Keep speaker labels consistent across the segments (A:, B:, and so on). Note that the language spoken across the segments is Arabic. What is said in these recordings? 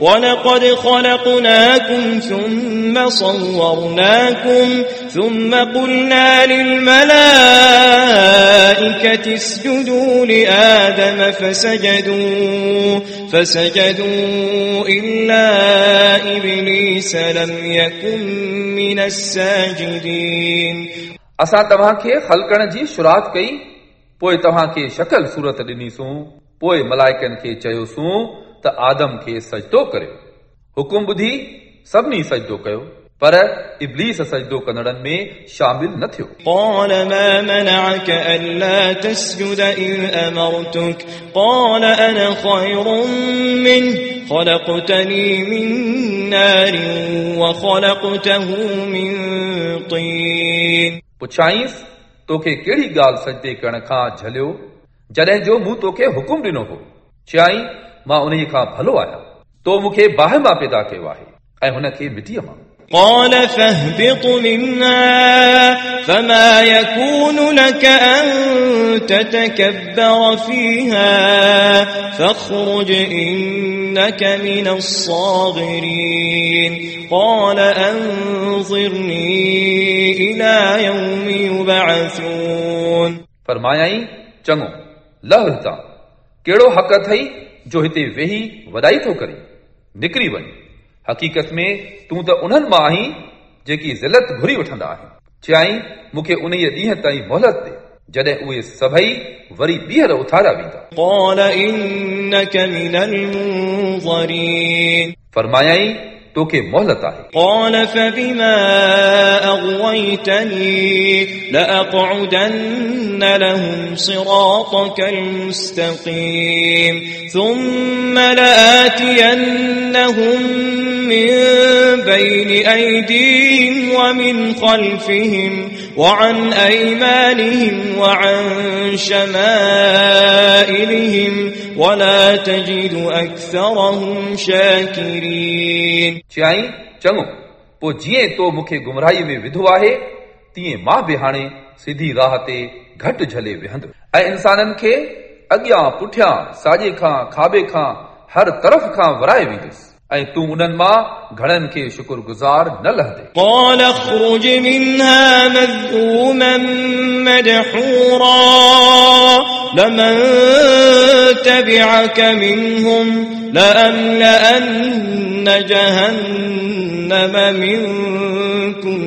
A: ولقد خلقناكم ثم صورناكم ثم قلنا للملائكة اسجدوا لآدم فسجدوا فسجدوا إلا إبليس لم يكن من الساجدين
B: असां तव्हांखे ख़लकण जी शुरूआत कई पोइ तव्हांखे शकल सूरत ॾिनीसूं पोइ मलाइकनि खे चयोसूं त आदम खे सजदो करियो हुकुम ॿुधी सभिनी सजदो कयो पर इब्लीस सजदो कंदड़नि में शामिल न थियो
A: قال ما منعك ألا تسجد إذ أمرتك قال أنا خير منه خلقتني من نار وخلقته من طين
B: पुछाईंसि तोखे कहिड़ी ॻाल्हि सजदे करण खां झलियो जॾहिं जो मूं तोखे हुकुम ॾिनो हो चयाई मां उन खां भलो आहियां तो मूंखे बाहि मां पैदा कयो आहे ऐं हुनखे मिटीअ मां
A: قال فاهبط منها فما يكون لك أن تتكبر فيها فاخرج إنك من الصاغرين قال أنظرني إلى يوم يبعثون
B: फरमायाई चङो लह हितां कहिड़ो हक़ अथई जो हिते वेही वॾाई थो करे निकिरी वञ हक़ीक़त में तूं त उन्हनि मां आहीं जेकी ज़िलत घुरी वठंदा आहिनि चयाईं मूंखे उन ॾींहं ताईं मोहलत ॾे जॾहिं उहे सभई वरी ॿीहर उथारिया वेंदा फरमायाई तोखे मोहलत आहे
A: قال فبما أغويتني لأقعدن لهم صراطك المستقيم ثم لآتينهم من بين أيديهم ومن خلفهم وعن أيمانهم وعن شمائلهم ولا تجد أكثرهم شاكرين
B: چيائي چڱو پوءِ جيئن تو مون کي گمراهيءَ ۾ وڌو آهي تيئن مان به هاڻي سڌي راهه تي گهٽ جهلي ويهندو ۽ انسانن کي اڳيان پٺيان ساڄي کان کاٻي کان هر طرف کان ورائي ويندس ऐं तूं उन्हनि मां घणनि खे शुक्रगुज़ार न लहंदे
A: قال اخرج منها مذءوما مدحورا لمن تبعك منهم لأملأن جهنم منكم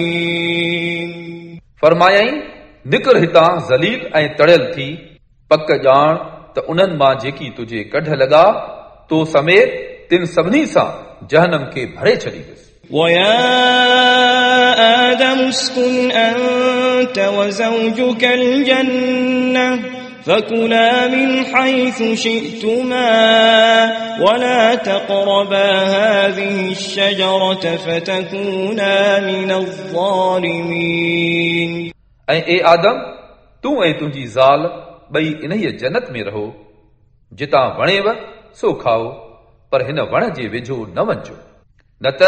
A: أجمعين
B: फरमायाई निकर हितां ज़लील ऐं तड़ियल थी पक ॼाण त उन्हनि मां जेकी तुंहिंजे कढ लॻा तो समेत तिन सभिनी सां जहनम खे भरे छॾींदुसि
A: ويا آدم اسكن أنت وزوجك الجنة فكلا من حيث شئتما ولا تقربا هذه الشجرة فتكونا من الظالمين
B: ऐं ए आदम तूं ऐं तुंहिंजी ज़ाल ॿई इन्हीअ जन्नत में रहो जितां वणेव सो खाओ पर हिन वण जे वेझो न वञिजो न त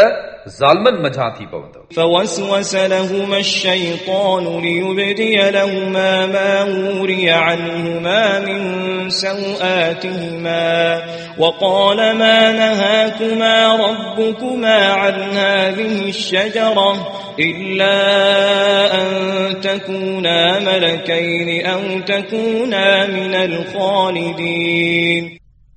B: ज़ालमनि मझां थी पवंदव
A: فوسوس لهما الشيطان ليبدي لهما ما وري عنهما من سوآتهما وقال ما نهاكما ربكما عن هذه الشجرة إلا أن تكونا ملكين أو تكونا من الخالدين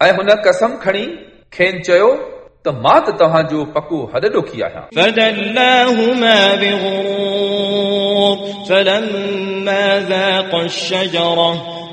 B: ऐं हुन कसम खणी खेनि चयो त मां त तव्हांजो पको हद ॾोखी आहियां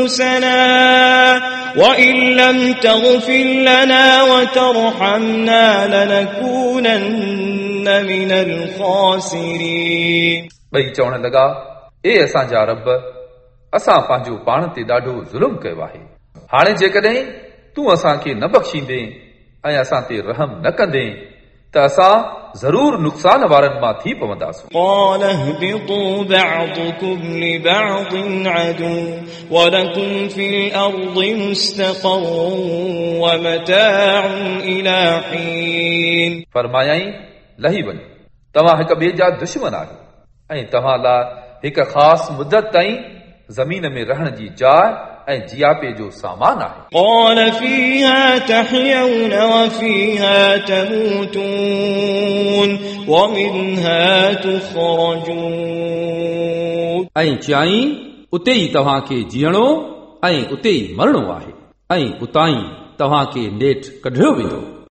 A: أنفسنا وإن لم تغفر لنا وترحمنا لنكونن من الخاسرين
B: ॿई चवण लॻा ए असांजा रब असां पंहिंजो पाण ते ॾाढो ज़ुल्म कयो आहे हाणे जेकॾहिं तूं असांखे न बख़्शींदे ऐं असां ते रहम न कंदे त असां ज़रूर नुक़सान वारनि मां थी पवंदासीं
A: قال اهبطوا بعضكم لبعض عدو ولكم في الأرض مستقر ومتاع إلى حين
B: फरमायाई लही वञो तव्हां हिक ॿिए जा दुश्मन आहियो ऐं तव्हां लाइ हिकु ख़ासि मुदत ताईं ज़मीन में रहण जी जाइ ऐं जियापे जो सामान आहे
A: قال فيها تحيون وفيها تموتون ومنها تخرجون
C: ऐं चयाईं उते ई तव्हांखे जीअणो ऐं उते ई मरणो आहे ऐं उतां ई तव्हांखे नेठि कढियो वेंदो